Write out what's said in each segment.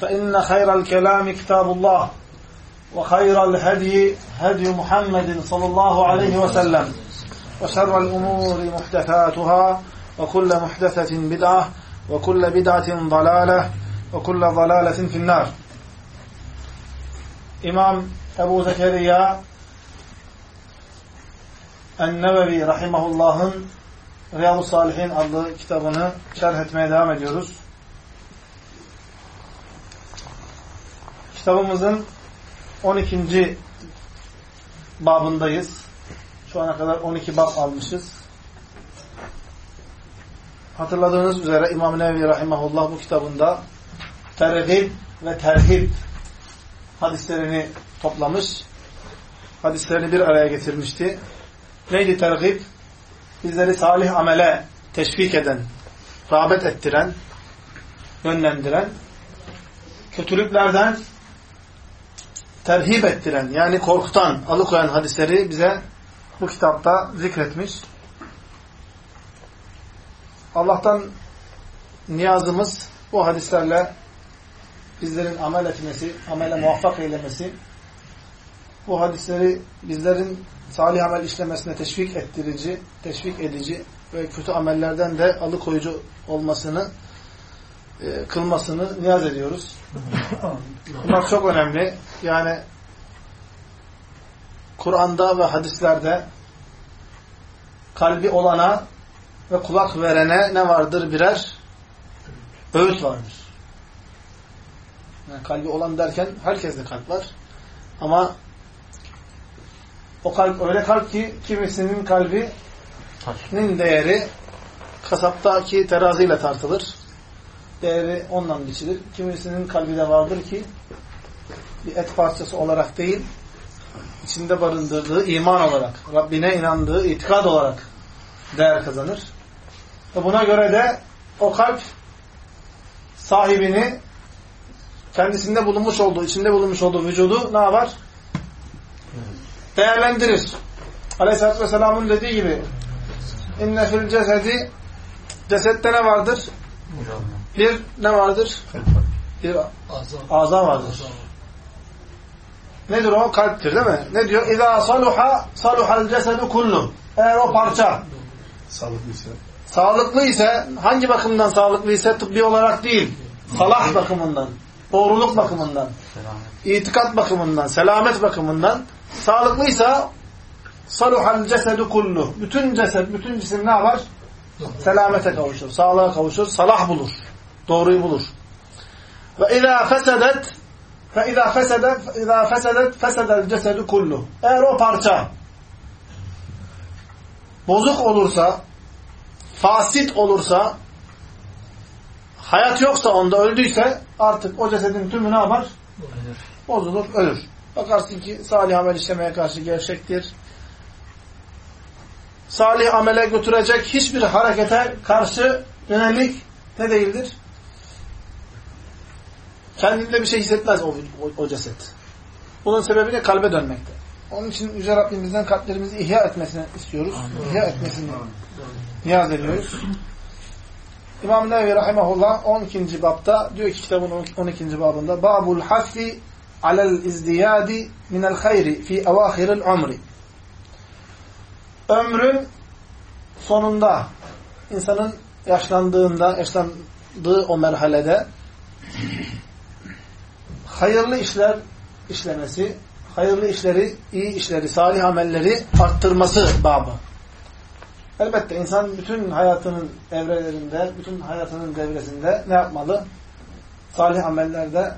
فإن خير الكلام كتاب الله وخير الهدي هدي محمد صلى الله عليه وسلم وشر الأمور محدثاتها وكل محدثة بدعة وكل بدعة ضلالة وكل ضلالة في النار İmam Ebu Zekeriya En-Nevevi Rahimahullah'ın Riyadu Salihin adlı kitabını şerh etmeye devam ediyoruz. Kitabımızın 12. babındayız. Şu ana kadar 12 bab almışız. Hatırladığınız üzere İmam Nevevi Rahimahullah bu kitabında tergib ve terhib hadislerini toplamış. Hadislerini bir araya getirmişti. Neydi tergib? Bizleri salih amele teşvik eden, rağbet ettiren, yönlendiren, kötülüklerden terhip ettiren, yani korkutan, alıkoyan hadisleri bize bu kitapta zikretmiş. Allah'tan niyazımız bu hadislerle bizlerin amel etmesi, amele muvaffak eylemesi, bu hadisleri bizlerin salih amel işlemesine teşvik ettirici, teşvik edici ve kötü amellerden de alıkoyucu olmasını, e, kılmasını niyaz ediyoruz. Bunlar çok önemli. Yani Kur'an'da ve hadislerde kalbi olana ve kulak verene ne vardır? Birer öğüt vardır. Yani kalbi olan derken herkeste kalp var. Ama o kalp öyle kalp ki kimisinin kalbinin değeri kasaptaki teraziyle tartılır. Değeri ondan biçilir. Kimisinin kalbi de vardır ki bir et parçası olarak değil, içinde barındırdığı iman olarak, Rabbine inandığı itikad olarak değer kazanır. Ve buna göre de o kalp sahibini kendisinde bulunmuş olduğu, içinde bulunmuş olduğu vücudu ne yapar? Değerlendirir. Aleyhisselatü Vesselam'ın dediği gibi inne fil cesedi cesette ne vardır? Bir ne vardır? Bir ağza vardır. Nedir o? Kalptir değil mi? Ne diyor? İzâ saluha saluhal cesedu kullu. Eğer o parça Sağlıklı ise. sağlıklı ise hangi bakımdan sağlıklı ise tıbbi olarak değil. Salah bakımından, doğruluk bakımından, itikat bakımından, selamet bakımından sağlıklıysa saluhal cesedu kullu. Bütün ceset, bütün cisim ne yapar? Selamete kavuşur, sağlığa kavuşur, salah bulur. Doğruyu bulur. Ve izâ fesedet fe izâ fesedet fe izâ fesedet fesedel cesedu kullu. Eğer o parça bozuk olursa, fasit olursa, hayat yoksa onda öldüyse artık o cesedin tümü ne yapar? Bozulur, ölür. Bakarsın ki salih amel işlemeye karşı gevşektir. Salih amele götürecek hiçbir harekete karşı yönelik ne değildir? Kendinde bir şey hissetmez o, o, o ceset. Bunun sebebi de kalbe dönmekte. Onun için Yüce Rabbimizden kalplerimizi ihya etmesini istiyoruz. Amin. İhya etmesini Amin. niyaz ediyoruz. İmam Nevi Rahimahullah 12. babda diyor ki kitabın 12. babında Babul haffi alel izdiyadi minel hayri fi evahiril umri Ömrün sonunda insanın yaşlandığında, yaşlandığı o merhalede hayırlı işler işlemesi, hayırlı işleri, iyi işleri, salih amelleri arttırması babı. Elbette insan bütün hayatının evrelerinde, bütün hayatının devresinde ne yapmalı? Salih amellerde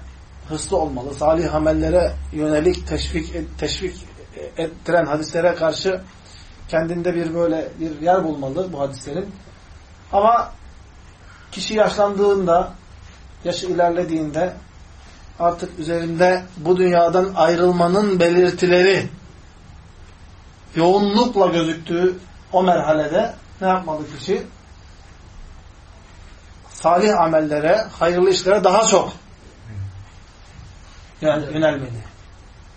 hırslı olmalı. Salih amellere yönelik teşvik, teşvik ettiren hadislere karşı kendinde bir böyle bir yer bulmalı bu hadislerin. Ama kişi yaşlandığında, yaşı ilerlediğinde artık üzerinde bu dünyadan ayrılmanın belirtileri yoğunlukla gözüktüğü o merhalede ne yapmalı kişi? Salih amellere, hayırlı işlere daha çok yani yönelmeli.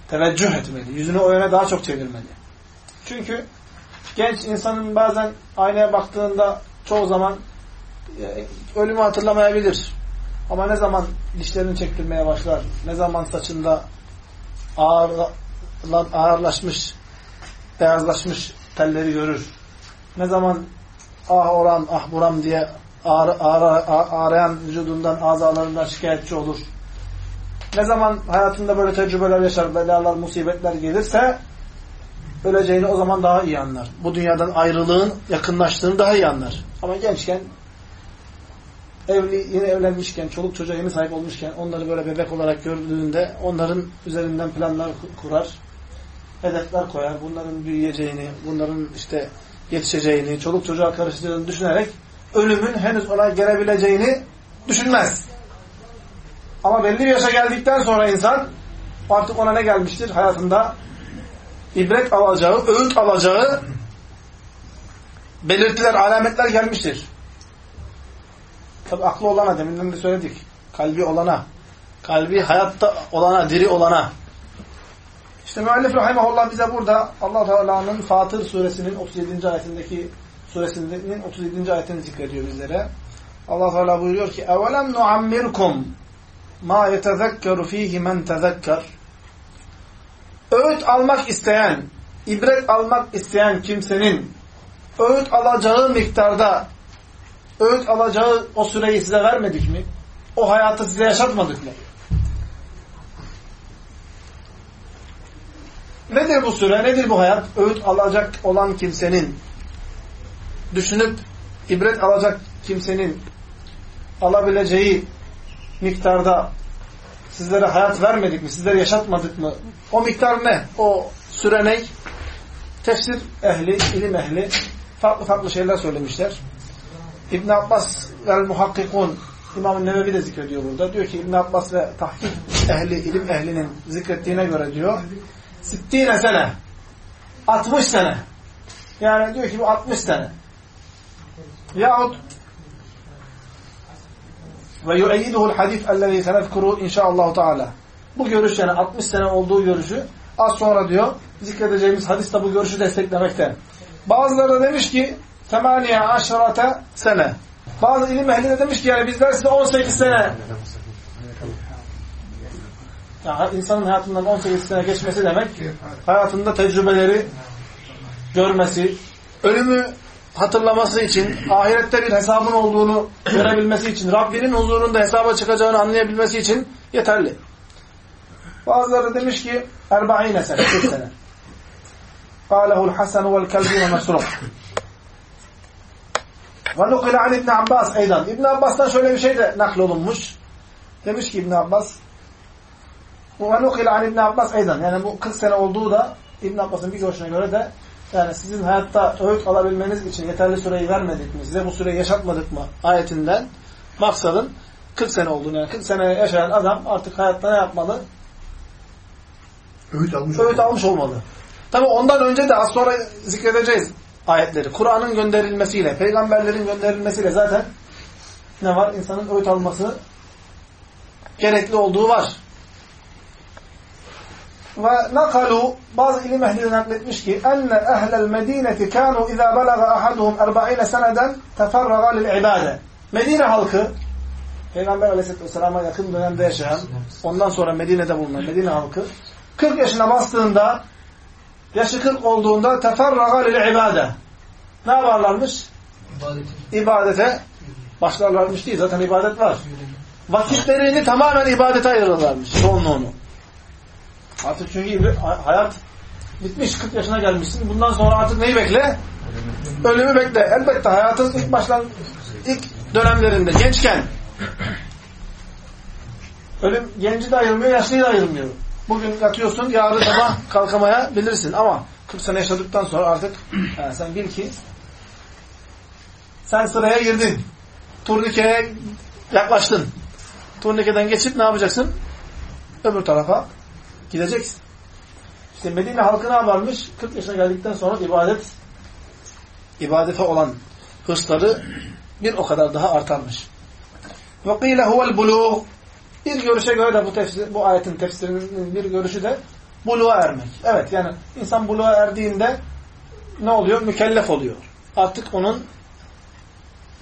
Teveccüh etmeli. Yüzünü o yöne daha çok çevirmeli. Çünkü genç insanın bazen aynaya baktığında çoğu zaman e, ölümü hatırlamayabilir. Ama ne zaman dişlerini çektirmeye başlar, ne zaman saçında ağır, ağırlaşmış, beyazlaşmış telleri görür, ne zaman ah oram, ah buram diye ağır, ağır, ağrıyan vücudundan, azalarından şikayetçi olur. Ne zaman hayatında böyle tecrübeler yaşar, belalar, musibetler gelirse öleceğini o zaman daha iyi anlar. Bu dünyadan ayrılığın yakınlaştığını daha iyi anlar. Ama gençken evli, yeni evlenmişken, çoluk çocuğa yeni sahip olmuşken onları böyle bebek olarak gördüğünde onların üzerinden planlar kurar, hedefler koyar. Bunların büyüyeceğini, bunların işte yetişeceğini, çoluk çocuğa karıştığını düşünerek ölümün henüz ona gelebileceğini düşünmez. Ama belli bir yaşa geldikten sonra insan artık ona ne gelmiştir? Hayatında ibret alacağı, öğüt alacağı belirtiler, alametler gelmiştir. Tabi aklı olana, deminden de söyledik. Kalbi olana, kalbi hayatta olana, diri olana. İşte müellif rahimahullah bize burada allah Teala'nın Fatır suresinin 37. ayetindeki suresinin 37. ayetini zikrediyor bizlere. allah Teala buyuruyor ki اَوَلَمْ نُعَمِّرْكُمْ ma yetezekkeru fihi men tezekker öğüt almak isteyen, ibret almak isteyen kimsenin öğüt alacağı miktarda öğüt alacağı o süreyi size vermedik mi? O hayatı size yaşatmadık mı? Nedir bu süre? Nedir bu hayat? Öğüt alacak olan kimsenin düşünüp ibret alacak kimsenin alabileceği miktarda sizlere hayat vermedik mi? Sizlere yaşatmadık mı? O miktar ne? O süre ne? Tefsir ehli, ilim ehli farklı farklı şeyler söylemişler. İbn Abbas ve muhakkikun İmam Nevevi de zikrediyor burada. Diyor ki İbn Abbas ve tahkik ehli, ilim ehlinin zikrettiğine göre diyor 60 sene 60 sene yani diyor ki bu 60 sene yahut ve yu'eyyiduhul hadis ellezî senezkuru inşaallahu teala. Bu görüş yani 60 sene olduğu görüşü az sonra diyor zikredeceğimiz hadis de bu görüşü desteklemekte. Bazıları da demiş ki temaniye aşırata sene. Bazı ilim ehli de demiş ki yani bizler size 18 sene yani insanın hayatından 18 sene geçmesi demek hayatında tecrübeleri görmesi, ölümü hatırlaması için, ahirette bir hesabın olduğunu görebilmesi için, Rabbinin huzurunda hesaba çıkacağını anlayabilmesi için yeterli. Bazıları demiş ki erba'ine sene, 40 sene. قاله الحسن والكلبي ve nukile an İbn Abbas eydan. İbn Abbas'tan şöyle bir şey de naklolunmuş. Demiş ki İbn Abbas bu ve nukile an İbn Abbas eydan. Yani bu 40 sene olduğu da İbn Abbas'ın bir görüşüne göre de yani sizin hayatta öğüt alabilmeniz için yeterli süreyi vermedik mi? Size bu süreyi yaşatmadık mı? Ayetinden maksadın 40 sene olduğunu yani 40 sene yaşayan adam artık hayatta ne yapmalı? Öğüt almış, öğüt almış olmalı. Tabi ondan önce de az sonra zikredeceğiz ayetleri. Kur'an'ın gönderilmesiyle, peygamberlerin gönderilmesiyle zaten ne var? İnsanın öğüt alması gerekli olduğu var. Ve nakalu bazı ilim ehli nakletmiş ki enne ehlel medineti kanu izâ belaga ahaduhum 40 seneden teferraga lil ibade. Medine halkı Peygamber aleyhisselatü vesselam'a yakın dönemde yaşayan ondan sonra Medine'de bulunan Medine halkı 40 yaşına bastığında yaşı 40 olduğunda teferraga lil ibade. Ne yaparlarmış? İbadete. İbadete başlarlarmış değil. Zaten ibadet var. Vakitlerini tamamen ibadete ayırırlarmış. Çoğunluğunu. Artık çünkü hayat bitmiş. 40 yaşına gelmişsin. Bundan sonra artık neyi bekle? Ölümü bekle. Elbette hayatın ilk başlan ilk dönemlerinde gençken ölüm genci de ayırmıyor, yaşlıyı da ayırmıyor. Bugün yatıyorsun, yarın sabah kalkamaya bilirsin ama 40 sene yaşadıktan sonra artık yani sen bil ki sen sıraya girdin. Turnikeye yaklaştın. Turnikeden geçip ne yapacaksın? Öbür tarafa gideceksin. İşte Medine halkı ne varmış? 40 yaşına geldikten sonra ibadet ibadete olan hırsları bir o kadar daha artarmış. Kıyle huvel buluğ bir görüşe göre de bu, tefsir, bu ayetin tefsirinin bir görüşü de buluğa ermek. Evet yani insan buluğa erdiğinde ne oluyor? Mükellef oluyor. Artık onun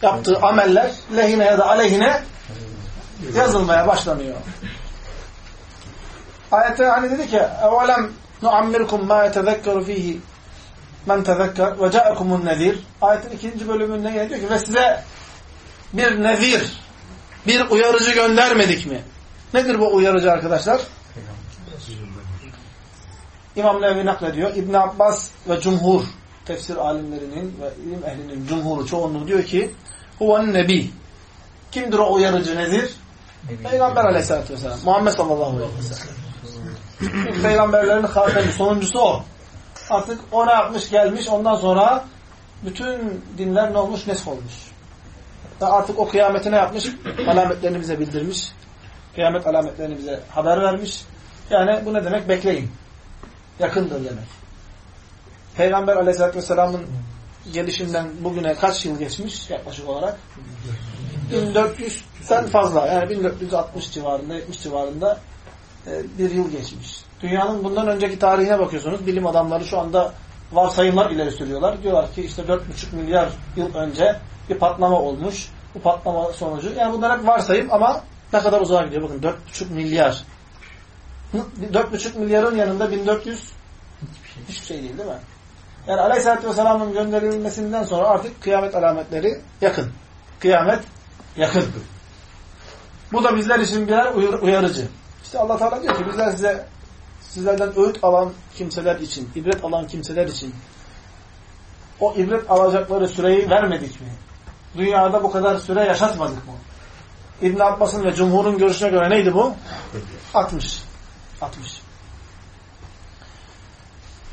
yaptığı ameller lehine ya da aleyhine yazılmaya başlanıyor. Ayette hani dedi ki nuammirkum ma yetezekkeru fihi men tezekker ve ca'ekumun nezir. Ayetin ikinci bölümünde yine diyor ki ve size bir nezir, bir uyarıcı göndermedik mi? Nedir bu uyarıcı arkadaşlar? İmam Nevi naklediyor. İbn Abbas ve cumhur tefsir alimlerinin ve ilim ehlinin cumhuru çoğunluğu diyor ki huven nebi. Kimdir o uyarıcı nedir? Peygamber aleyhissalatü vesselam. Muhammed sallallahu aleyhi ve sellem. Peygamberlerin hatemi, sonuncusu o. Artık o ne yapmış gelmiş ondan sonra bütün dinler ne olmuş? Nesk olmuş. Artık o kıyameti ne yapmış? Alametlerini bize bildirmiş. Kıyamet alametlerini bize haber vermiş. Yani bu ne demek? Bekleyin. Yakındır demek. Peygamber aleyhissalatü vesselamın gelişinden bugüne kaç yıl geçmiş yaklaşık olarak? 1400'den fazla. Yani 1460 civarında, 70 civarında e, bir yıl geçmiş. Dünyanın bundan önceki tarihine bakıyorsunuz. Bilim adamları şu anda varsayımlar ileri sürüyorlar. Diyorlar ki işte 4,5 milyar yıl önce bir patlama olmuş. Bu patlama sonucu. Yani bunlar hep varsayım ama ne kadar uzağa gidiyor. Bakın 4,5 milyar. 4,5 milyarın yanında 1400 hiçbir şey değil değil mi? Yani Aleyhisselatü Vesselam'ın gönderilmesinden sonra artık kıyamet alametleri yakın. Kıyamet yakın. Bu da bizler için birer uyarıcı. İşte Allah Teala diyor ki bizler size sizlerden öğüt alan kimseler için, ibret alan kimseler için o ibret alacakları süreyi vermedik mi? Dünyada bu kadar süre yaşatmadık mı? İbn Abbas'ın ve Cumhur'un görüşüne göre neydi bu? 60. 60.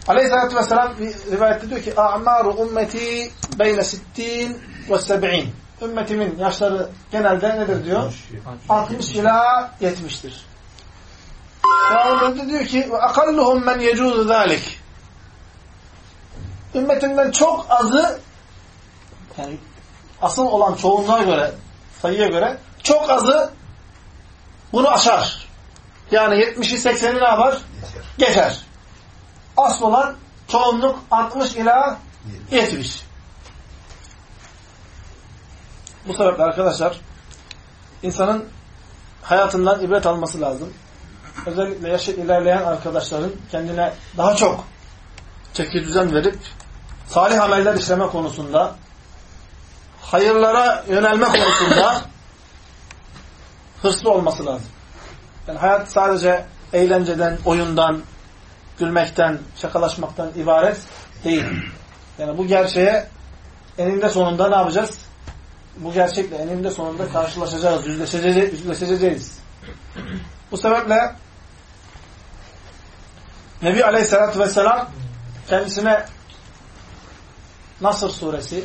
Aleyhisselatü Vesselam rivayette diyor ki A'maru ümmeti beyle sittin ve sebi'in. Ümmetimin yaşları genelde nedir diyor? 60 ila 70'tir. Ve diyor ki وَاَقَلُّهُمْ مَنْ يَجُوزُ ذَٰلِكِ Ümmetinden çok azı yani asıl olan çoğunluğa göre sayıya göre çok azı bunu aşar. Yani 70'i 80'i ne yapar? Geçer. Asıl olan çoğunluk 60 ila 70. Bu sebeple arkadaşlar insanın hayatından ibret alması lazım. Özellikle yaşı ilerleyen arkadaşların kendine daha çok çeki düzen verip salih ameller işleme konusunda hayırlara yönelme konusunda hırslı olması lazım. Yani hayat sadece eğlenceden, oyundan, gülmekten, şakalaşmaktan ibaret değil. Yani bu gerçeğe eninde sonunda ne yapacağız? Bu gerçekle eninde sonunda karşılaşacağız, yüzleşeceğiz. yüzleşeceğiz. Bu sebeple Nebi Aleyhisselatü Vesselam kendisine Nasr suresi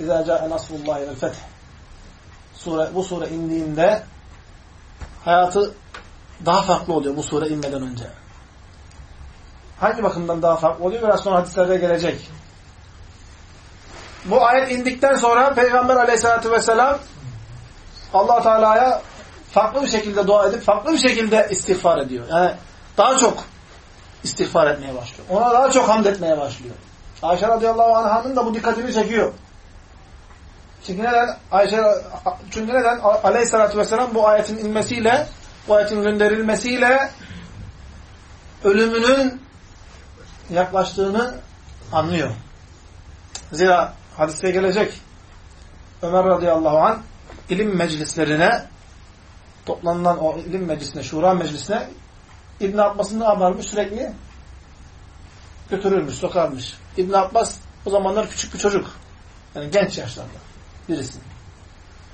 İzâ câe nasrullâhi vel feth sure, bu sure indiğinde hayatı daha farklı oluyor bu sure inmeden önce. Hangi bakımdan daha farklı oluyor? Biraz sonra hadislerde gelecek. Bu ayet indikten sonra Peygamber aleyhissalatü vesselam allah Teala'ya farklı bir şekilde dua edip farklı bir şekilde istiğfar ediyor. Yani daha çok istiğfar etmeye başlıyor. Ona daha çok hamd etmeye başlıyor. Ayşe radıyallahu anh'ın da bu dikkatini çekiyor. Çünkü neden? Ayşe, çünkü neden? Aleyhissalatü vesselam bu ayetin inmesiyle, bu ayetin gönderilmesiyle ölümünün yaklaştığını anlıyor. Zira hadiste gelecek Ömer radıyallahu anh ilim meclislerine toplanılan o ilim meclisine, şura meclisine İbn Abbas'ın ne yaparmış? Sürekli götürürmüş, sokarmış. İbn Abbas o zamanlar küçük bir çocuk. Yani genç yaşlarda birisi.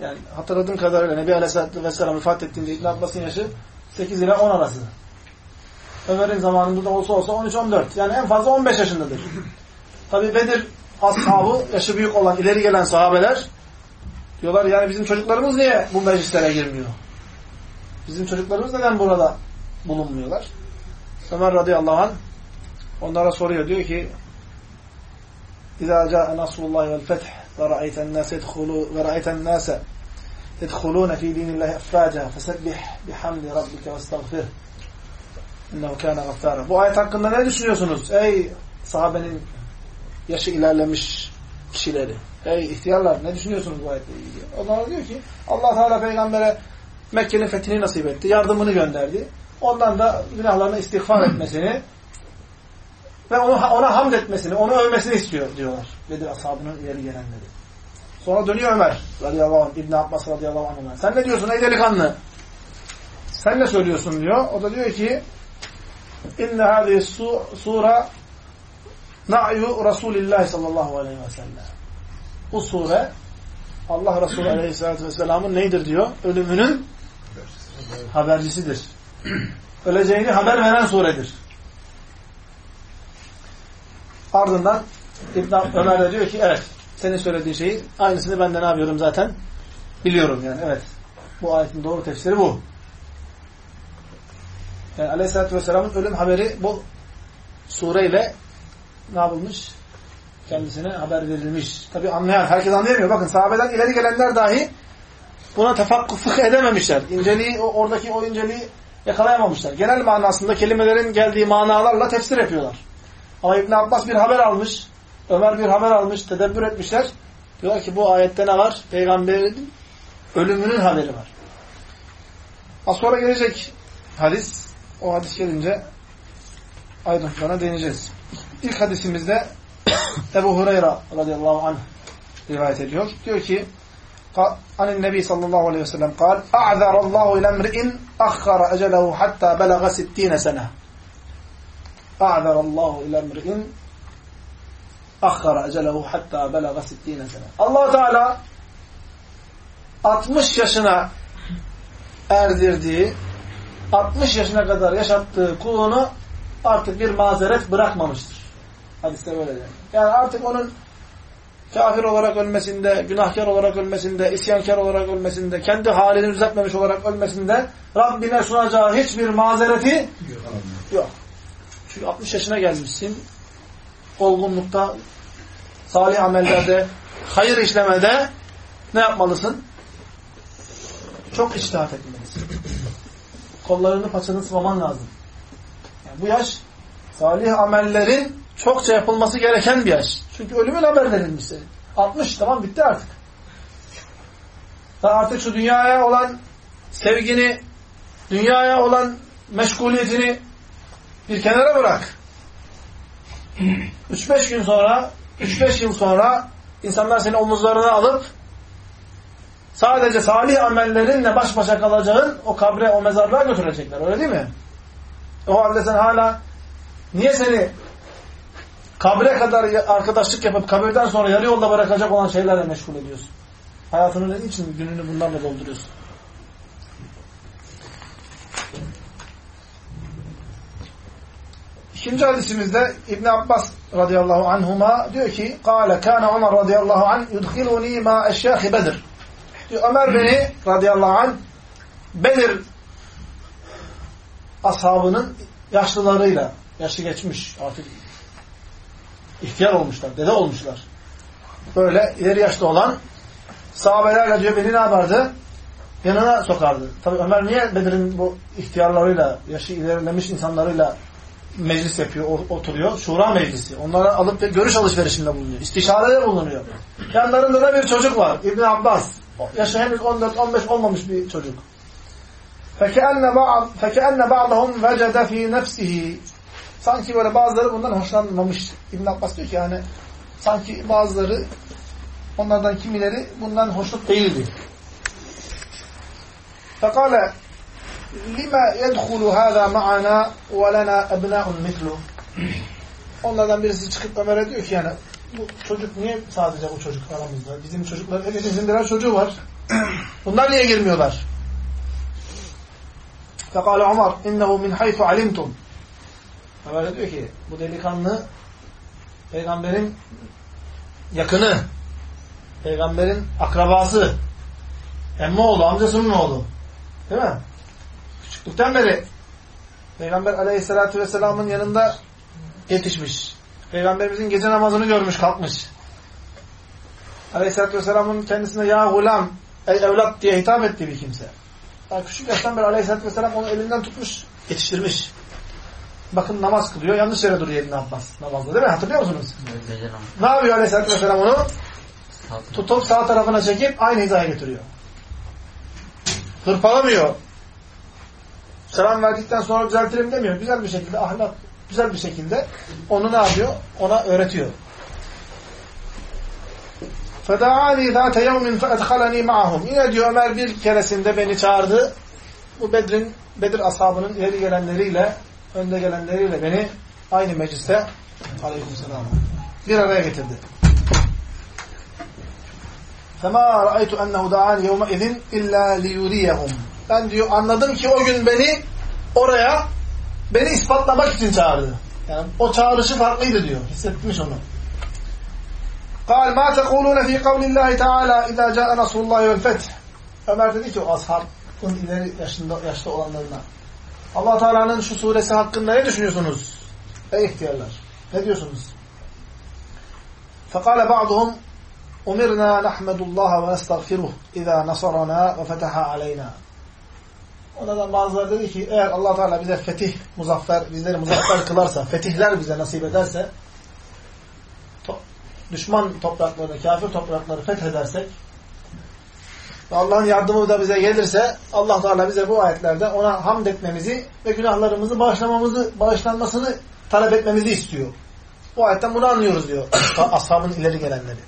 Yani hatırladığım kadarıyla Nebi Aleyhisselatü Vesselam vefat ettiğinde İbn Abbas'ın yaşı 8 ile 10 arası. Ömer'in zamanında da olsa olsa 13-14. Yani en fazla 15 yaşındadır. Tabi Bedir ashabı, yaşı büyük olan, ileri gelen sahabeler diyorlar yani bizim çocuklarımız niye bu meclislere girmiyor? Bizim çocuklarımız neden burada bulunmuyorlar? Ömer radıyallahu anh onlara soruyor. Diyor ki اِذَا جَاءَ نَصْرُ اللّٰهِ وَالْفَتْحِ وَرَأَيْتَ النَّاسَ وَرَأَيْتَ النَّاسَ يَدْخُلُونَ ف۪ي دِينِ اللّٰهِ اَفْرَاجًا فَسَبِّحْ بِحَمْدِ رَبِّكَ وَاسْتَغْفِرْ اِنَّهُ كَانَ غَفَّارًا Bu ayet hakkında ne düşünüyorsunuz? Ey sahabenin yaşı ilerlemiş kişileri. Ey ihtiyarlar ne düşünüyorsunuz bu ayetle ilgili? Onlar diyor ki allah Teala peygambere Mekke'nin fethini nasip etti. Yardımını gönderdi. Ondan da günahlarını istiğfar etmesini ve onu, ona hamd etmesini, onu övmesini istiyor diyorlar. Bedir ashabının ileri gelenleri. Sonra dönüyor Ömer radıyallahu anh, İbn Abbas radıyallahu anh. Sen ne diyorsun ey delikanlı? Sen ne söylüyorsun diyor. O da diyor ki inne hâzihi sura na'yu Resulillah sallallahu aleyhi ve sellem. Bu sure Allah Resulü aleyhissalatü vesselamın neydir diyor? Ölümünün habercisidir. Öleceğini haber veren suredir. Ardından İbn Ömer de diyor ki evet senin söylediğin şeyi aynısını ben de ne yapıyorum zaten biliyorum yani evet. Bu ayetin doğru tefsiri bu. Yani Aleyhisselatü Vesselam'ın ölüm haberi bu sureyle ne yapılmış? Kendisine haber verilmiş. Tabi anlayan, herkes anlayamıyor. Bakın sahabeden ileri gelenler dahi buna tefakkufluk edememişler. İnceliği, oradaki o inceliği yakalayamamışlar. Genel manasında kelimelerin geldiği manalarla tefsir yapıyorlar. Ama İbn Abbas bir haber almış. Ömer bir haber almış. Tedebbür etmişler. Diyorlar ki bu ayette ne var? Peygamberin ölümünün haberi var. Az sonra gelecek hadis. O hadis gelince ayrıntılarına değineceğiz. İlk hadisimizde Ebu Hureyre radıyallahu anh rivayet ediyor. Diyor ki Anin Nebi sallallahu aleyhi ve sellem kal A'zarallahu ile emri'in akhara ecelehu hatta belaga sittine sene. A'zarallahu ile emri'in akhara ecelehu hatta belaga sittine sene. allah Teala 60 yaşına erdirdiği 60 yaşına kadar yaşattığı kulunu artık bir mazeret bırakmamıştır. Hadiste böyle der. Yani artık onun kafir olarak ölmesinde, günahkar olarak ölmesinde, isyankar olarak ölmesinde, kendi halini düzeltmemiş olarak ölmesinde Rabbine sunacağı hiçbir mazereti yok. Çünkü 60 yaşına gelmişsin. Olgunlukta, salih amellerde, hayır işlemede ne yapmalısın? Çok iştihat etmelisin. Kollarını paçanı sıvaman lazım. Yani bu yaş salih amellerin çokça yapılması gereken bir yaş. Çünkü ölümün haber verilmiş senin. 60 tamam bitti artık. Sen artık şu dünyaya olan sevgini, dünyaya olan meşguliyetini bir kenara bırak. 3-5 gün sonra, 3-5 yıl sonra insanlar seni omuzlarına alıp sadece salih amellerinle baş başa kalacağın o kabre, o mezarlığa götürecekler. Öyle değil mi? O halde sen hala niye seni kabre kadar arkadaşlık yapıp kabirden sonra yarı yolda bırakacak olan şeylerle meşgul ediyorsun. Hayatının için gününü bunlarla dolduruyorsun. İkinci hadisimizde İbn Abbas radıyallahu anhuma diyor ki: "Kâle kâne Ömer radıyallahu anh yudkhiluni ma eşyâhi Bedir." Diyor, Ömer beni radıyallahu anh Bedir ashabının yaşlılarıyla, yaşı geçmiş artık ihtiyar olmuşlar, dede olmuşlar. Böyle ileri yaşta olan sahabelerle diyor beni ne yapardı? Yanına sokardı. Tabi Ömer niye Bedir'in bu ihtiyarlarıyla, yaşı ilerlemiş insanlarıyla meclis yapıyor, oturuyor? Şura meclisi. Onlara alıp ve görüş alışverişinde bulunuyor. İstişarede bulunuyor. Yanlarında da bir çocuk var. İbn Abbas. Yaşı henüz 14-15 olmamış bir çocuk. فَكَأَنَّ بَعْضَهُمْ وَجَدَ ف۪ي نَفْسِهِ Sanki böyle bazıları bundan hoşlanmamış. İbn Abbas diyor ki yani sanki bazıları onlardan kimileri bundan hoşnut değildi. Fekale lima yedhulu hâzâ ma'ana ve lenâ ebnâ'un mitlu. Onlardan birisi çıkıp Ömer'e diyor ki yani bu çocuk niye sadece bu çocuk aramızda? Bizim çocuklar, hepimizin birer çocuğu var. Bunlar niye girmiyorlar? Fekale Ömer innehu min haythu alimtum. Ömer diyor ki bu delikanlı peygamberin yakını, peygamberin akrabası, emmi oğlu, amcasının oğlu. Değil mi? Küçüklükten beri Peygamber aleyhissalatü vesselamın yanında yetişmiş. Peygamberimizin gece namazını görmüş, kalkmış. Aleyhisselatü Vesselam'ın kendisine ya gulam, ey evlat diye hitap ettiği bir kimse. Daha küçük yaştan beri Aleyhisselatü Vesselam onu elinden tutmuş, yetiştirmiş Bakın namaz kılıyor, yanlış yere duruyor elini Abbas namazda değil mi? Hatırlıyor musunuz? Ne yapıyor Aleyhisselatü Vesselam onu? Tutup sağ tarafına çekip aynı hizaya getiriyor. Hırpalamıyor. Selam verdikten sonra düzeltirim demiyor. Güzel bir şekilde ahlak, güzel bir şekilde onu ne yapıyor? Ona öğretiyor. فَدَعَانِي ذَاتَ يَوْمٍ فَاَدْخَلَنِي مَعَهُمْ Yine diyor Ömer bir keresinde beni çağırdı. Bu Bedir'in, Bedir ashabının ileri gelenleriyle, önde gelenleriyle beni aynı mecliste aleykümselam bir araya getirdi. فَمَا رَأَيْتُ أَنَّهُ دَعَانِ يَوْمَ اِذٍ اِلَّا لِيُرِيَهُمْ Ben diyor anladım ki o gün beni oraya beni ispatlamak için çağırdı. Yani o çağrışı farklıydı diyor. Hissetmiş onu. قال ما تقولون في قول الله تعالى إذا جاء نصر الله والفتح Ömer dedi ki o ashabın ileri yaşında, yaşta olanlarına Allah Teala'nın şu suresi hakkında ne düşünüyorsunuz? Ey ihtiyarlar. Ne diyorsunuz? فقال بعضهم umirna nahmedullah ve nestağfiruh iza nasarana ve fetaha aleyna. Onlardan bazıları dedi ki eğer Allah Teala bize fetih, muzaffer, bizleri muzaffer kılarsa, fetihler bize nasip ederse to düşman topraklarını, kafir toprakları fethedersek ve Allah'ın yardımı da bize gelirse Allah Teala bize bu ayetlerde ona hamd etmemizi ve günahlarımızı bağışlamamızı, bağışlanmasını talep etmemizi istiyor. Bu ayetten bunu anlıyoruz diyor ashabın ileri gelenleri.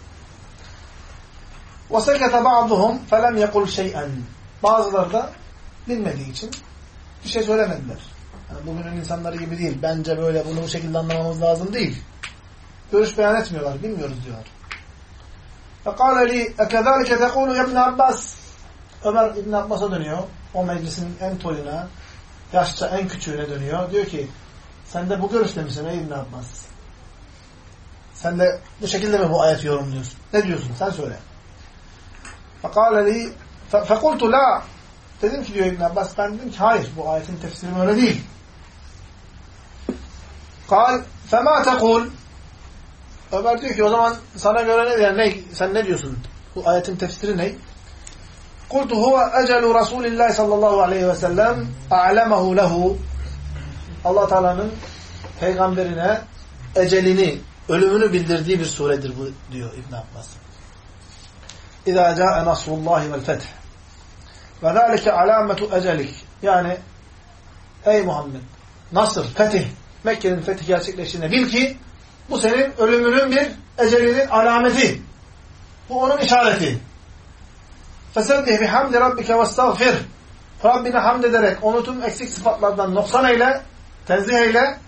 وَسَكَتَ بَعْضُهُمْ فَلَمْ يَقُلْ شَيْئًا Bazıları da bilmediği için bir şey söylemediler. Yani bugünün insanları gibi değil. Bence böyle bunu bu şekilde anlamamız lazım değil. Görüş beyan etmiyorlar. Bilmiyoruz diyorlar. فَقَالَ لِي اَكَذَٰلِكَ تَقُولُ يَبْنَ Abbas Ömer İbn Abbas'a dönüyor. O meclisin en toyuna, yaşça en küçüğüne dönüyor. Diyor ki, sen de bu görüşte misin ey İbn Abbas? Sen de bu şekilde mi bu ayeti yorumluyorsun? Ne diyorsun? Sen söyle. فَقَالَ لِي فَقُلْتُ لَا Dedim ki diyor İbn Abbas, ben dedim ki hayır bu ayetin tefsiri öyle değil. قال فَمَا تَقُولُ Ömer diyor ki o zaman sana göre ne yani ne, sen ne diyorsun? Bu ayetin tefsiri ne? قُلْتُ هُوَ اَجَلُ رَسُولِ اللّٰهِ sallallahu aleyhi ve sellem اَعْلَمَهُ لَهُ Allah Teala'nın peygamberine ecelini, ölümünü bildirdiği bir suredir bu diyor İbn Abbas. اِذَا جَاءَ نَصْرُ اللّٰهِ وَالْفَتْحِ وَذَٰلِكَ عَلَامَةُ اَجَلِكِ Yani ey Muhammed Nasır, fetih, Mekke'nin fethi gerçekleştiğinde bil ki bu senin ölümünün bir ecelinin alameti. Bu onun işareti. Fesendih bihamdi rabbike vestağfir. Rabbine hamd ederek onu tüm eksik sıfatlardan noksan eyle, tenzih eyle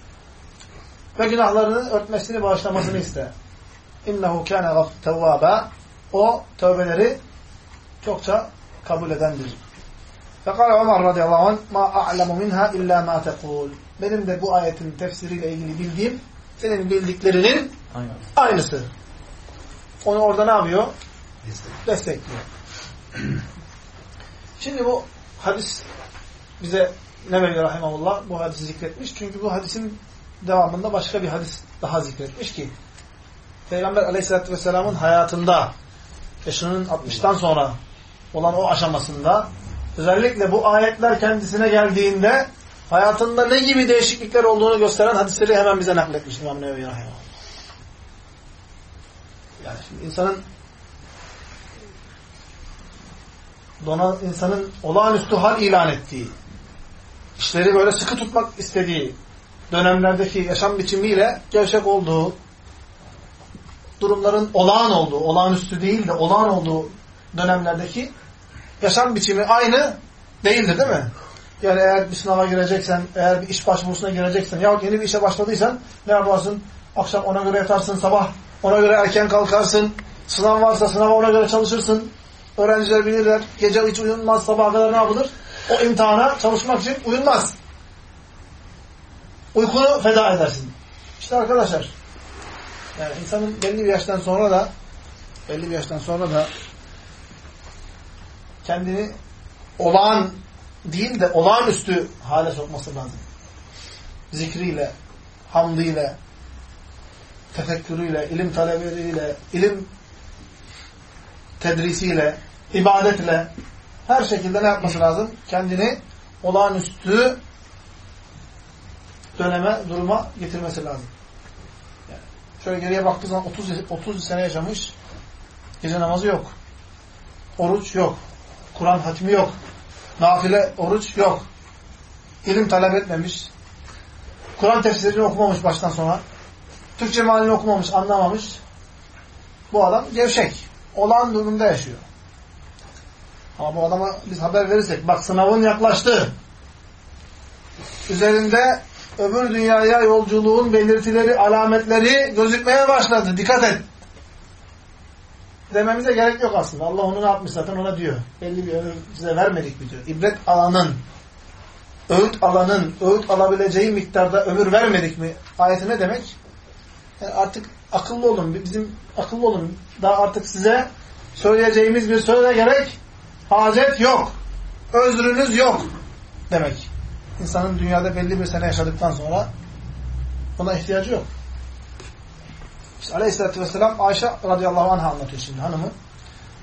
ve günahlarının örtmesini, bağışlamasını iste. İnnehu kâne tevvâbâ. O tövbeleri çokça kabul edendir. Ve kâle Ömer radıyallahu anh ma a'lemu minha illa ma tekûl. Benim de bu ayetin tefsiriyle ilgili bildiğim senin bildiklerinin aynısı. Onu orada ne yapıyor? Destekliyor. Şimdi bu hadis bize Nebevi Rahimahullah bu hadisi zikretmiş. Çünkü bu hadisin devamında başka bir hadis daha zikretmiş ki Peygamber Aleyhisselatü Vesselam'ın hayatında yaşının 60'tan sonra olan o aşamasında özellikle bu ayetler kendisine geldiğinde hayatında ne gibi değişiklikler olduğunu gösteren hadisleri hemen bize nakletmiş İmam Nevevi Rahimahullah. Yani şimdi insanın dona, insanın olağanüstü hal ilan ettiği, işleri böyle sıkı tutmak istediği dönemlerdeki yaşam biçimiyle gevşek olduğu, durumların olağan olduğu, olağanüstü değil de olağan olduğu dönemlerdeki yaşam biçimi aynı değildir değil mi? Yani eğer bir sınava gireceksen, eğer bir iş başvurusuna gireceksen yahut yeni bir işe başladıysan ne yaparsın? Akşam ona göre yatarsın, sabah ona göre erken kalkarsın. Sınav varsa sınava ona göre çalışırsın. Öğrenciler bilirler. Gece hiç uyunmaz, sabaha kadar ne yapılır? O imtihana çalışmak için uyunmaz. Uykunu feda edersin. İşte arkadaşlar, yani insanın belli bir yaştan sonra da belli bir yaştan sonra da kendini olağan değil de olağanüstü hale sokması lazım. Zikriyle, hamdiyle, tefekkürüyle, ilim talebeleriyle, ilim tedrisiyle, ibadetle her şekilde ne yapması lazım? Kendini olağanüstü döneme, duruma getirmesi lazım. Yani şöyle geriye baktığı zaman 30, 30 sene yaşamış, gece namazı yok. Oruç yok. Kur'an hatmi yok. Nafile oruç yok. İlim talep etmemiş. Kur'an tefsirini okumamış baştan sona. Türkçe mealini okumamış, anlamamış. Bu adam gevşek. Olan durumda yaşıyor. Ama bu adama biz haber verirsek, bak sınavın yaklaştı. Üzerinde öbür dünyaya yolculuğun belirtileri, alametleri gözükmeye başladı. Dikkat et. Dememize gerek yok aslında. Allah onu ne yapmış zaten ona diyor. Belli bir ömür size vermedik mi diyor. İbret alanın, öğüt alanın, öğüt alabileceği miktarda ömür vermedik mi? Ayeti ne demek? Yani artık akıllı olun. Bizim akıllı olun. Daha artık size söyleyeceğimiz bir söze gerek hacet yok. Özrünüz yok demek. İnsanın dünyada belli bir sene yaşadıktan sonra buna ihtiyacı yok. İşte Aleyhisselatü Vesselam Ayşe radıyallahu anh'a anlatıyor şimdi hanımı.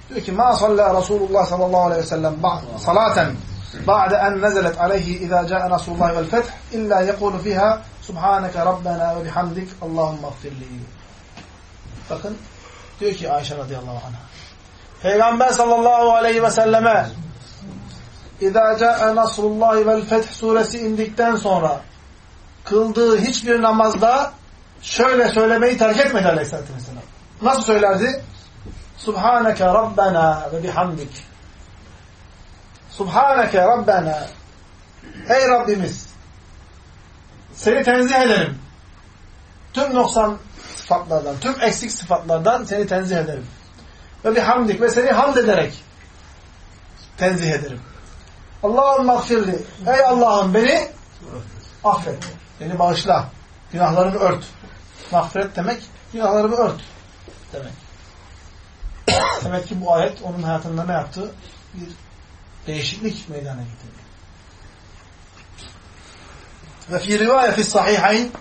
Diyor ki ma salla Resulullah sallallahu aleyhi ve sellem salaten ba'de en nezelet aleyhi izâ câe Resulullah vel feth illa yekulu fiha subhaneke rabbena ve bihamdik Allahümme gfirli. Bakın diyor ki Ayşe radıyallahu anh'a Peygamber sallallahu aleyhi ve selleme İzâ câe Nasrullahi vel Feth suresi indikten sonra kıldığı hiçbir namazda şöyle söylemeyi terk etmedi aleyhissalatü vesselam. Nasıl söylerdi? Subhaneke Rabbena ve bihamdik. Subhaneke Rabbena Ey Rabbimiz seni tenzih ederim. Tüm noksan sıfatlardan, tüm eksik sıfatlardan seni tenzih ederim. Ve bihamdik ve seni hamd ederek tenzih ederim. Allah'ım mağfirli. Ey Allah'ım beni affet. Beni bağışla. Günahlarımı ört. Mağfiret demek, günahlarımı ört demek. demek ki bu ayet onun hayatında ne yaptı? Bir değişiklik meydana getirdi. Ve fi rivayet fi sahihayn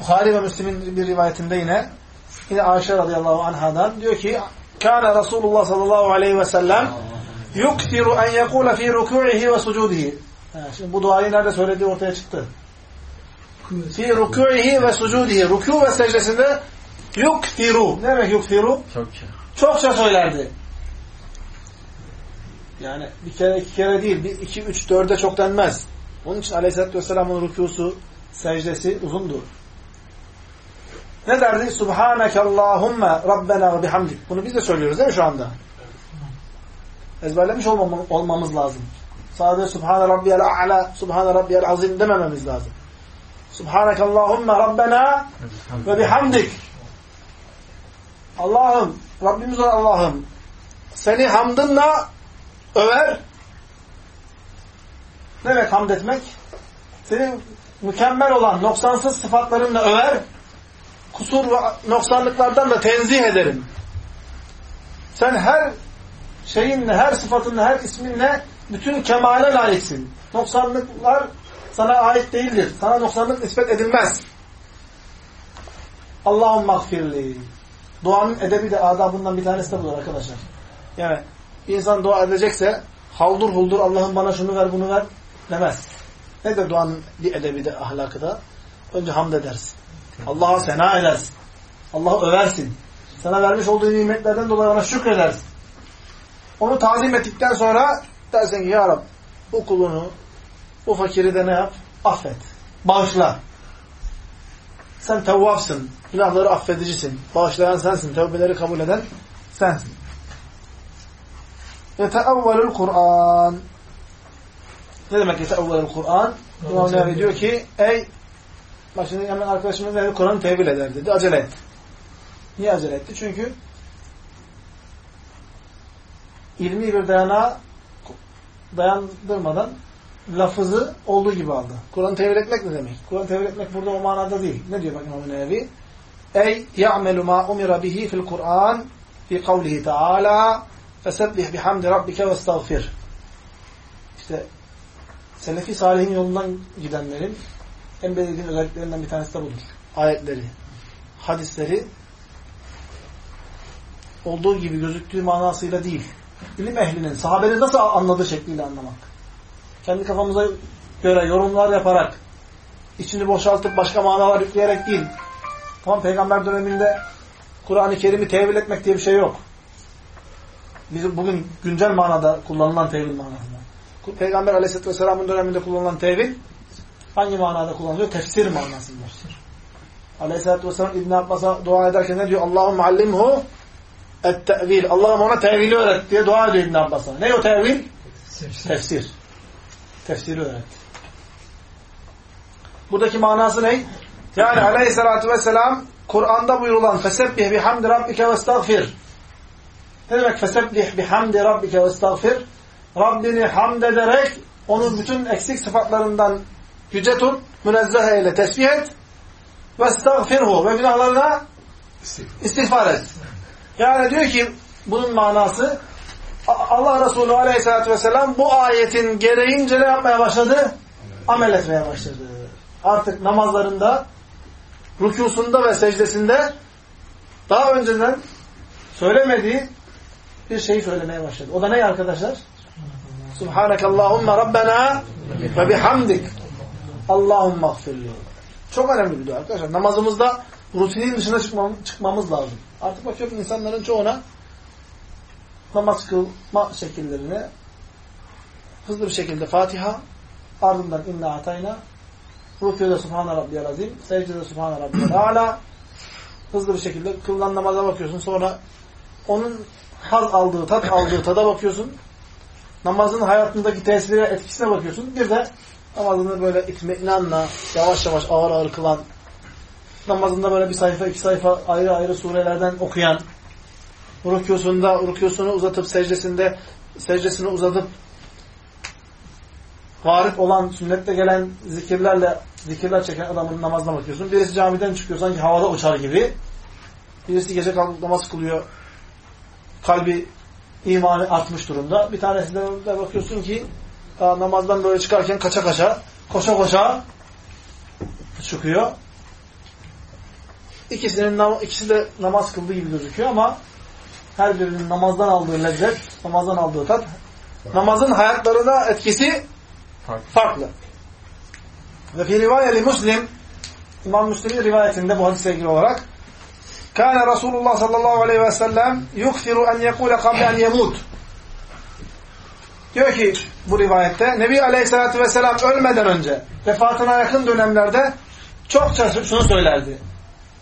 Bukhari ve Müslim'in bir rivayetinde yine yine Ayşe radıyallahu anhadan diyor ki Kâne Resulullah sallallahu aleyhi ve sellem yuktiru en yekule fi rükû'ihi ve sucudihi. Şimdi bu duayı nerede söylediği ortaya çıktı. Fi rükû'ihi ve sucudihi. Rükû ve secdesinde yuktiru. Ne demek yuktiru? Çokça. Çokça söylerdi. Yani bir kere iki kere değil, bir iki üç dörde çok denmez. Onun için Aleyhisselatü Vesselam'ın rükûsu, secdesi uzundur. Ne derdi? Subhaneke Allahümme Rabbena ve bihamdik. Bunu biz de söylüyoruz değil mi şu anda? Ezberlemiş olmam olmamız lazım. Sadece Subhane Rabbiyel A'la, Subhane Rabbiyel Azim demememiz lazım. Subhaneke Allahümme Rabbena ve bihamdik. Allah'ım, Rabbimiz olan Allah'ım seni hamdınla över. Ne demek hamd etmek? Senin mükemmel olan noksansız sıfatlarınla över. Kusur ve noksanlıklardan da tenzih ederim. Sen her şeyinle, her sıfatınla, her isminle bütün kemale layıksın. Noksanlıklar sana ait değildir. Sana noksanlık nispet edilmez. Allah'ın mağfirli. Duanın edebi de adabından bir tanesi de budur arkadaşlar. Yani insan dua edecekse haldur huldur Allah'ım bana şunu ver bunu ver demez. Ne de duanın bir edebi de ahlakı da? Önce hamd edersin. Allah'a sena edersin. Allah'ı översin. Sana vermiş olduğu nimetlerden dolayı ona şükredersin. Onu tazim ettikten sonra dersin ki Ya Rab bu kulunu bu fakiri de ne yap? Affet. Bağışla. Sen tevvapsın. Günahları affedicisin. Bağışlayan sensin. Tevbeleri kabul eden sensin. Yeteevvelül Kur'an. Ne demek yetevvelül Kur'an? İmam Nevi diyor ki ey bak şimdi hemen arkadaşımız dedi Kur'an'ı tevil eder dedi. Acele etti. Niye acele etti? Çünkü ilmi bir dayanağa dayandırmadan lafızı olduğu gibi aldı. Kur'an tevil etmek ne demek? Kur'an tevil etmek burada o manada değil. Ne diyor bak İmam Nevi? Ey ya'melu ma umira bihi fil Kur'an fi kavlihi ta'ala fesebbih bihamdi rabbike ve estağfir. İşte Selefi Salih'in yolundan gidenlerin en belirgin özelliklerinden bir tanesi de budur. Ayetleri, hadisleri olduğu gibi gözüktüğü manasıyla değil. İlim ehlinin, sahabenin nasıl anladığı şekliyle anlamak. Kendi kafamıza göre yorumlar yaparak, içini boşaltıp başka manalar yükleyerek değil. Tamam peygamber döneminde Kur'an-ı Kerim'i tevil etmek diye bir şey yok. Bizim bugün güncel manada kullanılan tevil manasında. Peygamber Aleyhisselatü Vesselam'ın döneminde kullanılan tevil hangi manada kullanılıyor? Tefsir manasında. Aleyhisselatü Vesselam İbn Abbas'a dua ederken ne diyor? Allahümme allimhu et-tevil. Allah'ım ona tevili öğret diye dua ediyor İbn Abbas'a. Ne o tevil? Tefsir. Tefsir. Tefsiri öğret. Buradaki manası ne? Yani Aleyhisselatü Vesselam Kur'an'da buyurulan fesebbih bihamdi rabbike ve estağfir. Ne demek fesebbih bihamdi rabbike ve estağfir? Rabbini hamd ederek onun bütün eksik sıfatlarından yüce tut, münezzeh eyle, tesbih et ve estağfirhu ve günahlarına istiğfar et. Yani diyor ki bunun manası Allah Resulü Aleyhisselatü Vesselam bu ayetin gereğince ne yapmaya başladı? Amel etmeye başladı. Artık namazlarında, rükusunda ve secdesinde daha önceden söylemediği bir şeyi söylemeye başladı. O da ne arkadaşlar? Subhaneke Allahumma Rabbena ve bihamdik. Allahumma gfirli. Çok önemli bir dua arkadaşlar. Namazımızda rutinin dışına çıkmam, çıkmamız lazım. Artık bakıyorum insanların çoğuna namaz kılma şekillerine hızlı bir şekilde Fatiha, ardından inna atayna, rükûde Subhane Rabbiyel Azim, secdede Subhane Rabbiyel Ala, hızlı bir şekilde kılınan namaza bakıyorsun. Sonra onun haz aldığı, tat aldığı tada bakıyorsun. Namazın hayatındaki tesirine, etkisine bakıyorsun. Bir de namazını böyle itminanla, yavaş yavaş, ağır ağır kılan, namazında böyle bir sayfa, iki sayfa ayrı ayrı surelerden okuyan, rükûsunda, rükûsunu uzatıp secdesinde, secdesini uzatıp varip olan, sünnette gelen zikirlerle zikirler çeken adamın namazına bakıyorsun. Birisi camiden çıkıyor sanki havada uçar gibi. Birisi gece kalkıp namaz kılıyor. Kalbi imanı artmış durumda. Bir tanesinde de bakıyorsun ki namazdan böyle çıkarken kaça kaça, koşa koşa çıkıyor. İkisinin ikisi de namaz kıldığı gibi gözüküyor ama her birinin namazdan aldığı lezzet, namazdan aldığı tat, namazın hayatlarına etkisi farklı. Ve fi rivayeli Müslim, İmam Müslim'in rivayetinde bu hadisle ilgili olarak Kâne Resulullah sallallahu aleyhi ve sellem yukfiru en yekule kable en yemut. Diyor ki bu rivayette Nebi Aleyhisselatü Vesselam ölmeden önce vefatına yakın dönemlerde çokça şunu söylerdi.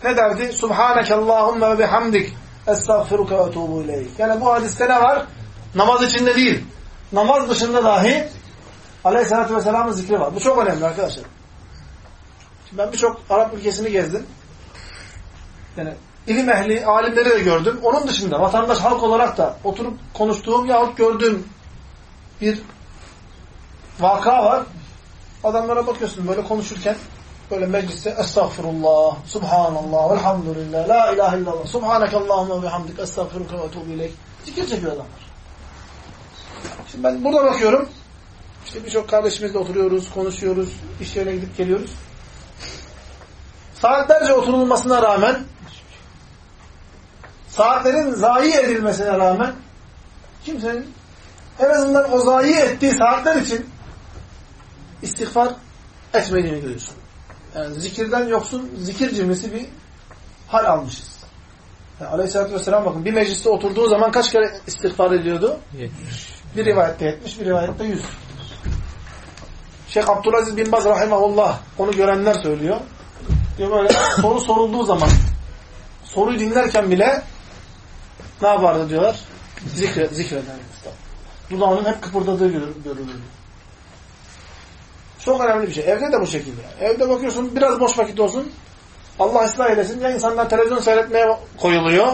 Ne derdi? Subhaneke Allahümme ve bihamdik estağfiruke ve tuğbu. Yani bu hadiste ne var? Namaz içinde değil. Namaz dışında dahi Aleyhisselatü Vesselam'ın zikri var. Bu çok önemli arkadaşlar. Şimdi ben birçok Arap ülkesini gezdim. Yani ilim ehli, alimleri de gördüm. Onun dışında vatandaş halk olarak da oturup konuştuğum yahut gördüğüm bir vaka var. Adamlara bakıyorsun böyle konuşurken böyle mecliste estağfurullah, subhanallah, velhamdülillah, la ilahe illallah, subhaneke Allahümme ve hamdik, estağfiruke ve etubu ileyk. Zikir çekiyor adamlar. Şimdi ben burada bakıyorum. İşte birçok kardeşimizle oturuyoruz, konuşuyoruz, iş yerine gidip geliyoruz. Saatlerce oturulmasına rağmen saatlerin zayi edilmesine rağmen kimsenin en azından o zayi ettiği saatler için istiğfar etmediğini görüyorsun. Yani zikirden yoksun, zikir cimrisi bir hal almışız. Yani Aleyhisselatü Vesselam bakın bir mecliste oturduğu zaman kaç kere istiğfar ediyordu? 70. Bir rivayette 70, bir rivayette 100. Şeyh Abdülaziz bin Baz rahimahullah onu görenler söylüyor. Diyor böyle soru sorulduğu zaman soruyu dinlerken bile ne yapardı diyorlar? Zikre, zikreder. Dudağının hep kıpırdadığı görülür. Çok önemli bir şey. Evde de bu şekilde. Evde bakıyorsun biraz boş vakit olsun. Allah ıslah eylesin. Ya insanlar televizyon seyretmeye koyuluyor.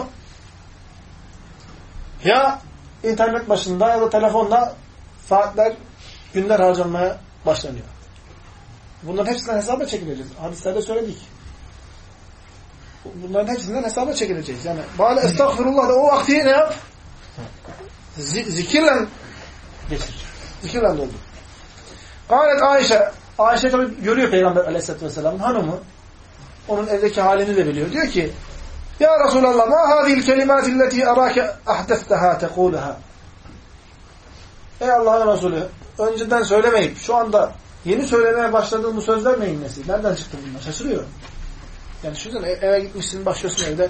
Ya internet başında ya da telefonda saatler, günler harcanmaya başlanıyor. Bunların hepsinden hesaba çekileceğiz. Hadislerde söyledik. Bunların hepsinden hesaba çekileceğiz. Yani bari estağfurullah da o vakti ne yap? Zikirle geçir. Zikirle doldur. Gayet Ayşe, Ayşe tabi görüyor Peygamber aleyhissalatü vesselamın hanımı. Onun evdeki halini de biliyor. Diyor ki, Ya Resulallah, ma hadil kelimati leti arake ahdesteha tekuluha. Ey Allah'ın Resulü, önceden söylemeyip şu anda yeni söylemeye başladığın bu sözler neyin nesi? Nereden çıktı bunlar? Şaşırıyor. Yani düşünsene eve gitmişsin, başlıyorsun evde.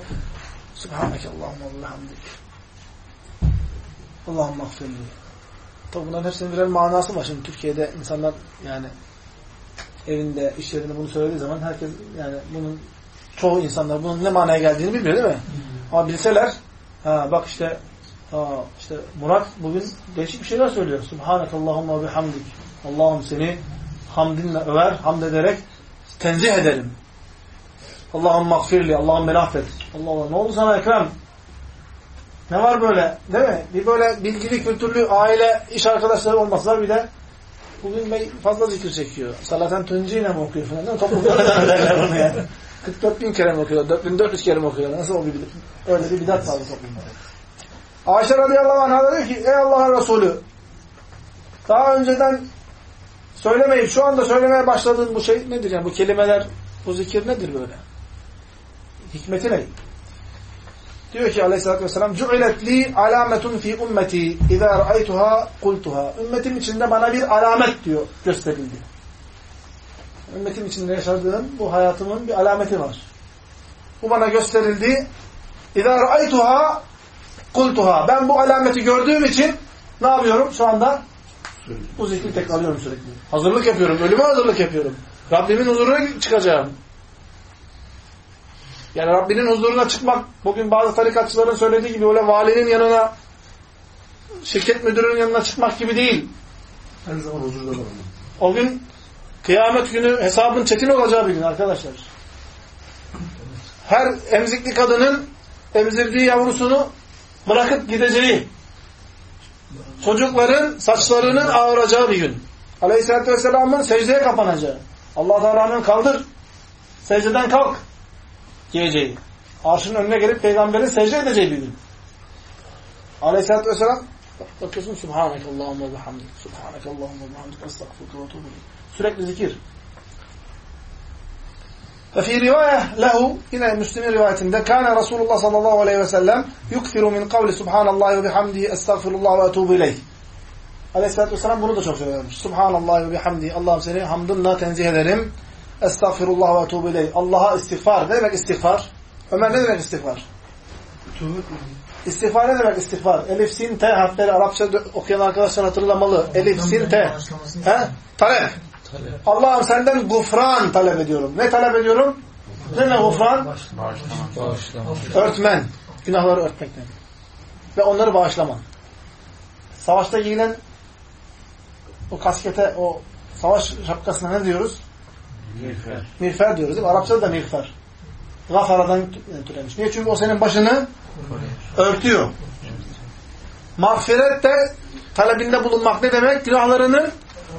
Subhaneke Allahümme ve hamdik. Allahümme affirli. Tabi bunların hepsinin birer manası var. Şimdi Türkiye'de insanlar yani evinde, iş yerinde bunu söylediği zaman herkes yani bunun çoğu insanlar bunun ne manaya geldiğini bilmiyor değil mi? Hmm. Ama bilseler ha bak işte ha işte Murat bugün değişik bir şeyler söylüyor. Subhanakallahumma ve hamdik. Allah'ım seni hamdinle över, hamd ederek tenzih ederim. Allah'ım mağfirli, Allah'ım beni affet. Allah Allah ne oldu sana Ekrem? Ne var böyle? Değil mi? Bir böyle bilgili, kültürlü aile, iş arkadaşları olmazlar bir de bugün Bey fazla zikir çekiyor. Salaten Tunci'yle mi okuyor falan değil mi? Toplumda derler bunu yani. 44 bin kere mi okuyor? 4400 kere mi okuyor? Nasıl o bir Öyle bir bidat var toplumda. Ayşe radıyallahu anh'a diyor ki ey Allah'ın Resulü daha önceden söylemeyip şu anda söylemeye başladığın bu şey nedir? Yani bu kelimeler, bu zikir nedir böyle? Hikmeti ne? Diyor ki aleyhissalatü vesselam Cu'ilet li alametun fi ümmeti İzâ ra'aytuha kultuha Ümmetim içinde bana bir alamet diyor gösterildi. Ümmetim içinde yaşadığım bu hayatımın bir alameti var. Bu bana gösterildi. İzâ ra'aytuha kultuha Ben bu alameti gördüğüm için ne yapıyorum şu anda? Bu zikri tekrarlıyorum sürekli. Hazırlık yapıyorum. Ölüme hazırlık yapıyorum. Rabbimin huzuruna çıkacağım. Yani Rabbinin huzuruna çıkmak, bugün bazı tarikatçıların söylediği gibi öyle valinin yanına, şirket müdürünün yanına çıkmak gibi değil. Her zaman huzurda var. O gün kıyamet günü hesabın çetin olacağı bir gün arkadaşlar. Her emzikli kadının emzirdiği yavrusunu bırakıp gideceği, çocukların saçlarının ağıracağı bir gün. Aleyhisselatü Vesselam'ın secdeye kapanacağı. Allah Teala'nın kaldır, secdeden kalk diyeceği. Arşın önüne gelip peygamberin secde edeceği bir gün. Aleyhisselatü Vesselam bakıyorsun Subhanakallahumma ve hamdik. Subhanakallahumma ve hamdik. Estağfurullah ve tuğbu Sürekli zikir. Ve fi rivayeh lehu yine Müslim'in rivayetinde kâne Resulullah sallallahu aleyhi ve sellem yukthiru min kavli subhanallahi ve bihamdihi estağfirullah ve etubu ileyh. Aleyhisselatü Vesselam bunu da çok söylemiş. Subhanallah ve bihamdihi. Allah'ım seni hamdınla tenzih ederim. Estağfirullah ve etubu ileyh. Allah'a istiğfar. Ne demek istiğfar? Ömer ne demek istiğfar? İstiğfar ne demek istiğfar? Elif, sin, te harfleri Arapça okuyan arkadaşlar hatırlamalı. Elif, sin, te. He? Talep. Allah'ım senden gufran talep ediyorum. Ne talep ediyorum? Ne ne gufran? Örtmen. Günahları örtmek demek. Ve onları bağışlaman. Savaşta giyilen o kaskete, o savaş şapkasına ne diyoruz? Mirfer diyoruz değil mi? Arapçada da mirfer. Gafaradan türemiş. Niye? Çünkü o senin başını örtüyor. Mağfiret de talebinde bulunmak ne demek? Günahlarının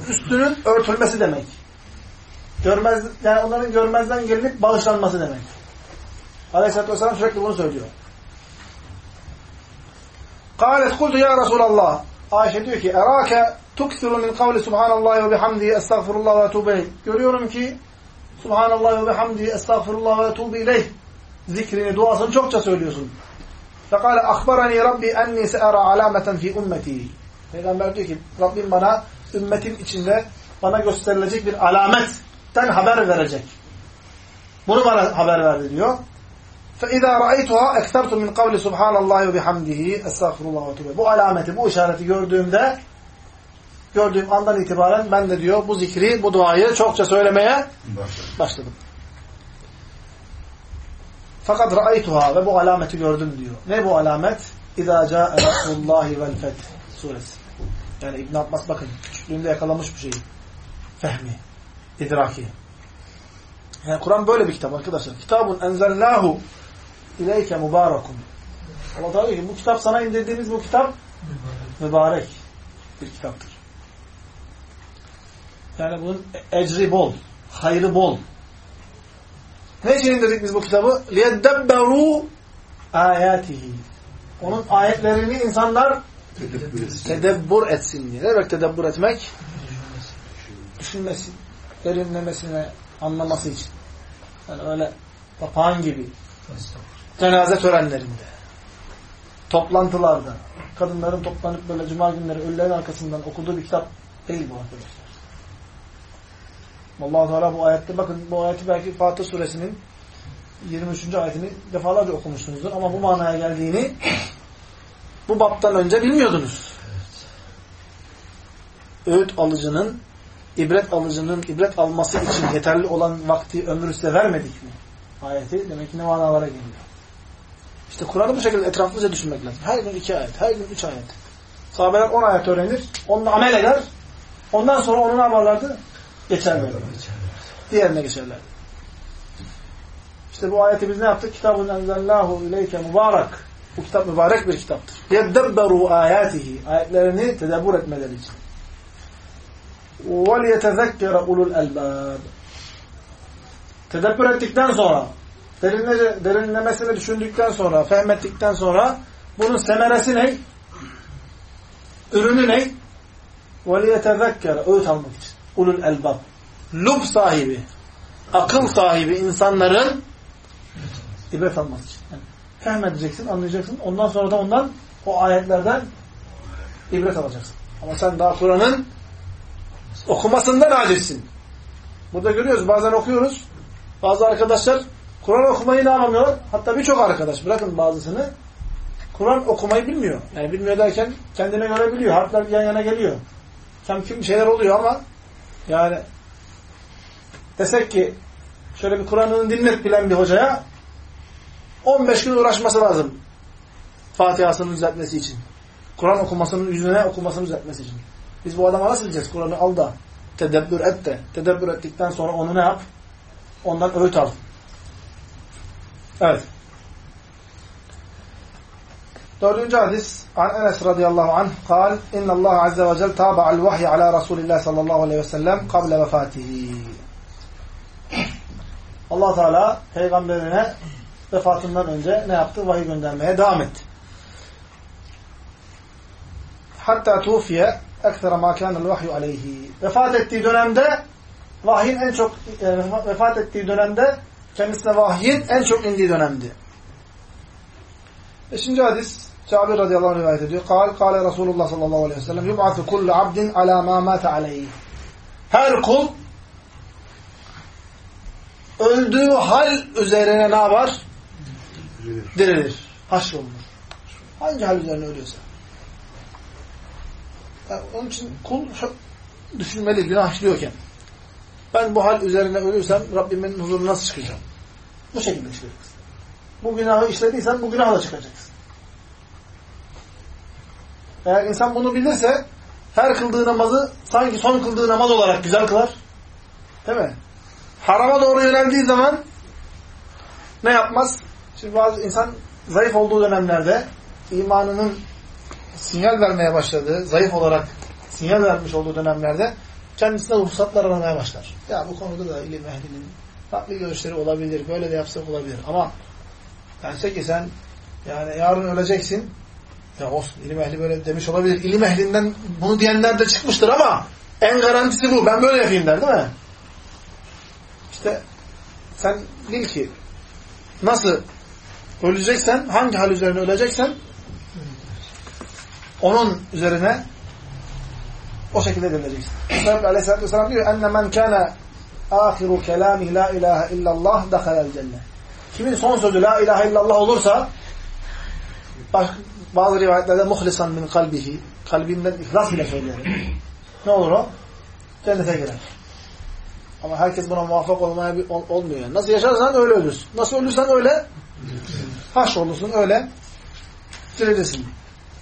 üstünün örtülmesi demek. Görmez, yani onların görmezden gelinip bağışlanması demek. Aleyhisselatü Vesselam sürekli bunu söylüyor. Kâlet kultu ya Resulallah. Ayşe diyor ki Erâke tuksiru min kavli subhanallahi ve bihamdihi estağfurullah ve etubu Görüyorum ki subhanallah ve bihamdihi estağfurullah ve etubu ileyh zikrini, duasını çokça söylüyorsun. Fekale akbarani Rabbi enni se'era alameten fi ümmeti. Peygamber diyor ki Rabbim bana ümmetin içinde bana gösterilecek bir alametten haber verecek. Bunu bana haber verdi diyor. فَاِذَا رَأَيْتُهَا اَكْتَرْتُ مِنْ قَوْلِ سُبْحَانَ اللّٰهِ وَبِحَمْدِهِ Estağfurullah ve Bu alameti, bu işareti gördüğümde gördüğüm andan itibaren ben de diyor bu zikri, bu duayı çokça söylemeye başladım. Fakat ra'aytuha ve bu alameti gördüm diyor. Ne bu alamet? İzâ câe rasûllâhi vel feth suresi. Yani İbn Abbas bakın küçüklüğünde yakalamış bu şeyi. Fehmi. idraki. Yani Kur'an böyle bir kitap arkadaşlar. Kitabun enzellahu ileyke mübarekun. Allah Teala diyor ki bu kitap sana indirdiğimiz bu kitap mübarek bir kitaptır. Yani bunun ecri bol, hayrı bol. Ne için indirdik biz bu kitabı? لِيَدَّبَّرُوا ayatihi. Onun ayetlerini insanlar tedebbür etsin diye. Ne demek tedebbür etmek? Düşünmesi, derinlemesine anlaması için. Yani öyle papağan gibi cenaze törenlerinde, toplantılarda, kadınların toplanıp böyle cuma günleri ölülerin arkasından okuduğu bir kitap değil bu arkadaşlar. allah Teala bu ayette bakın bu ayeti belki Fatih suresinin 23. ayetini defalarca okumuşsunuzdur ama bu manaya geldiğini bu baptan önce bilmiyordunuz. Öğüt alıcının, ibret alıcının ibret alması için yeterli olan vakti ömrü size vermedik mi? Ayeti demek ki ne manalara geliyor. İşte Kur'an'ı bu şekilde etraflıca düşünmek lazım. Her gün iki ayet, her gün üç ayet. Sahabeler on ayet öğrenir, onunla amel eder. Ondan sonra onu ne yaparlardı? Geçerler. Diğerine geçerler. İşte bu ayeti biz ne yaptık? Kitabun enzellahu ileyke mübarek. Bu kitap mübarek bir kitaptır. Yeddebberu ayatihi. Ayetlerini tedebbür etmeleri için. وَلْيَتَذَكَّرَ ulul الْأَلْبَابِ Tedebbür ettikten sonra, derinle, derinlemesine düşündükten sonra, fehmettikten sonra bunun semeresi ne? Ürünü ne? وَلْيَتَذَكَّرَ Öğüt almak için. Ulul elbab. Lub sahibi, akıl sahibi insanların ibret alması için. Yani fehmedeceksin, anlayacaksın. Ondan sonra da ondan o ayetlerden ibret alacaksın. Ama sen daha Kur'an'ın okumasından acizsin. Burada görüyoruz. Bazen okuyoruz. Bazı arkadaşlar Kur'an okumayı ne anlamıyorlar? Hatta birçok arkadaş bırakın bazısını Kur'an okumayı bilmiyor. Yani bilmiyor derken kendine göre biliyor. Harfler yan yana geliyor. Tam kim şeyler oluyor ama yani desek ki şöyle bir Kur'an'ını dinlet bilen bir hocaya 15 gün uğraşması lazım. Fatiha'sını düzeltmesi için. Kur'an okumasının yüzüne okumasını düzeltmesi için. Biz bu adama nasıl diyeceğiz? Kur'an'ı al da tedebbür et de. Tedebbür ettikten sonra onu ne yap? Ondan öğüt al. Evet. Dördüncü hadis an Enes radıyallahu anh kal inna Allah azze ve cel taba'al vahyi ala Resulillah sallallahu aleyhi ve sellem kable vefatihi. Allah Teala peygamberine vefatından önce ne yaptı? Vahiy göndermeye devam etti. Hatta tufiye ekstra ma kânel vahyu aleyhi. Vefat ettiği dönemde vahyin en çok yani vefat ettiği dönemde kendisine vahyin en çok indiği dönemdi. Beşinci hadis Cabir radıyallahu anh rivayet ediyor. Kal, kale Resulullah sallallahu aleyhi ve sellem yub'atü kullu abdin ala ma mâte aleyhi. Her kul öldüğü hal üzerine ne yapar? Dirilir. Dirilir. Haşrolunur. Hangi hal üzerine ölüyorsa. Yani onun için kul düşünmeli günah işliyorken. Ben bu hal üzerine ölürsem Rabbimin huzuruna nasıl çıkacağım? Bu şekilde çıkacaksın. Bu günahı işlediysen bu günahla çıkacaksın. Eğer insan bunu bilirse her kıldığı namazı sanki son kıldığı namaz olarak güzel kılar. Değil mi? Harama doğru yöneldiği zaman ne yapmaz? Şimdi bazı insan zayıf olduğu dönemlerde imanının sinyal vermeye başladığı, zayıf olarak sinyal vermiş olduğu dönemlerde kendisine ruhsatlar aramaya başlar. Ya bu konuda da ilim ehlinin farklı görüşleri olabilir, böyle de yapsak olabilir. Ama dense ki sen yani yarın öleceksin, ya olsun ilim ehli böyle demiş olabilir. İlim ehlinden bunu diyenler de çıkmıştır ama en garantisi bu. Ben böyle yapayım der değil mi? İşte sen bil ki nasıl öleceksen, hangi hal üzerine öleceksen onun üzerine o şekilde döneceksin. Resulullah Aleyhisselatü Vesselam diyor enne men kâne âhiru kelâmih la ilahe illallah dakhalel cennet. Kimin son sözü la ilahe illallah olursa bazı rivayetlerde muhlisan min kalbihi kalbinden ihlas ile söylerim. ne olur o? Cennete girer. Ama herkes buna muvaffak olmaya olmuyor. Yani. Nasıl yaşarsan öyle ölürsün. Nasıl ölürsen öyle haş olursun öyle dirilirsin.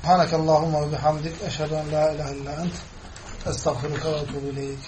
Subhanakallahumma ve bihamdik eşhedü en la ilahe illa ent estağfiruka ve etûbü ileyk.